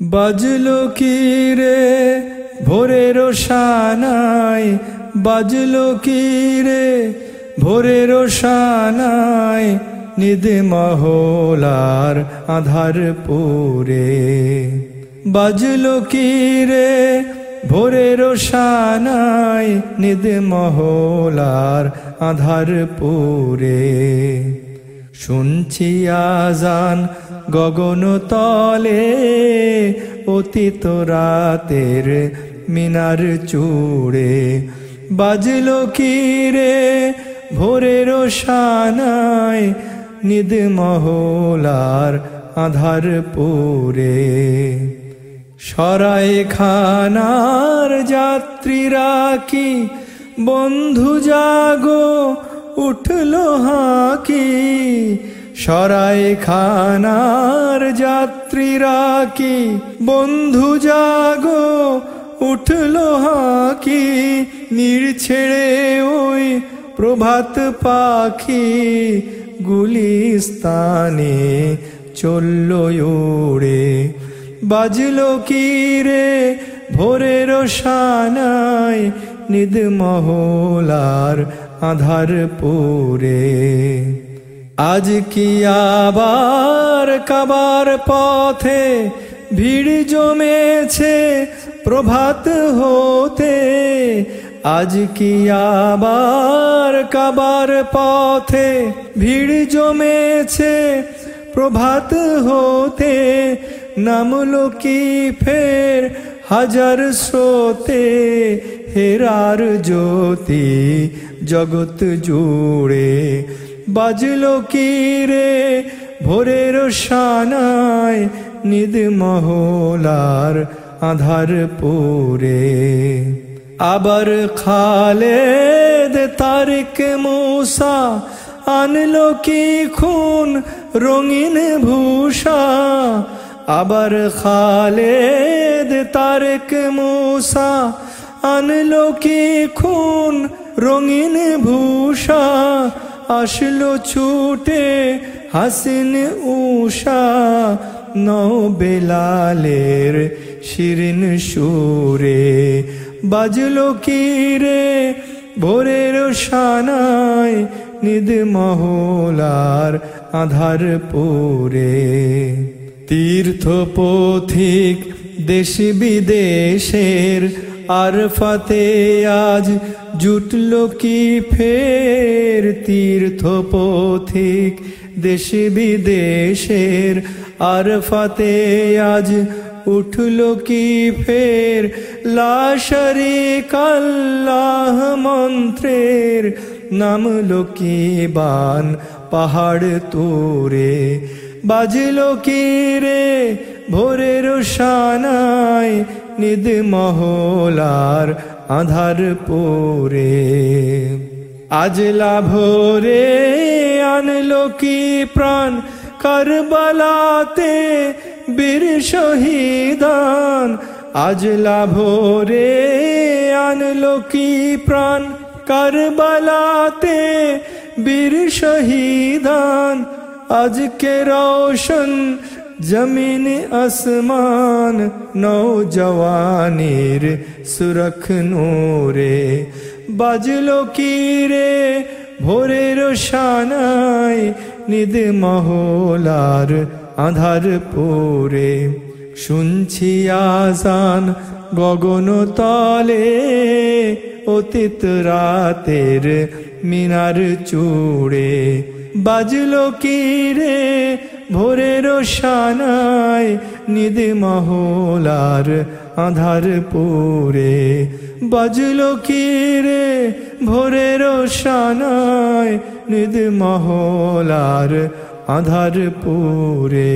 বাজলো কি রে? ভোরের সানায় বাজলো কি রে? ভোরের সানায় নিদে মহলার আধার পুরে বাজলো কি রে? ভোরের সানায় নিদে মহলার আধার পুরে শুনছি আজান গগন তলে, অতীত রাতের মিনার চূড়ে। বাজল কি রে ভোরের সানায় নিদ মহলার আধার পুরে। সরাই খানার যাত্রীরা কি বন্ধু জাগো উঠল হাকি। সরাই খানার যাত্রীরা কি? বন্ধু, জাগো, উঠল হাকি। নির্ছেড়ে ওই প্রভাত পাখি গুলিস্তানে চলল উড়ে বাজল কি রে ভোরের সানায় নিদ মহলার আধার পুরে আজ কি আবার কাবার পথে ভিড় জমেছে প্রভাত হতে? আজ কি আবার কাবার পথে ভিড় জমেছে প্রভাত হতে? নামলো কি ফের হাজার স্রোতে? হেরার জ্যোতি জগৎ জুড়ে বাজলো কি রে ভোরের সানায় নিদ মহলার আধার পুরে। আবার খালেদ তারিক মূসা আনলো কি খুন রঙিন ভূষা? আবার খালেদ তারেক মূসা আনলো কি খুন রঙিন ভূষা? আসলো ছুটে হাসিন উষা নৌ বেলালের শিরিন সুরে। বাজলো কি রে ভোরের সানায় নিদ মহলার আধার পুরে তীর্থ পথিক দেশ বিদেশের আর ফাতে আজ জুটল কি ফের তীর্থ পথিক দেশ বিদেশের? আর ফাতে আজ উঠল কি ফের লাশারি কাল্লাহ মন্ত্রের? নামলো কি বান পাহাড় তোরে? বাজলো কি রে ভোরের সানায় নিদ মহলার আধার পোরে। আজলা ভোরে আনলো কি প্রাণ? কারবালাতে বীর শহীদান। আজলা ভোরে আনলো কি প্রাণ? কারবালাতে বীর শহীদান। আজকে রোশন জমিন আসমান নৌজওয়ানির সুরখ নূরে। বাজলো কি রে ভোরের শানায় নিদ মহলার আধার পোরে। শুনছি আজান গগন তলে, অতীত রাতের মিনার চূড়ে। বাজলো কি রে ভোরের সানায় নিদ মহলার আধার পুরে। বাজল কিরে ভোরের সানায় নিদ মহলার আধার পুরে?